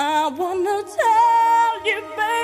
I wanna tell you, baby.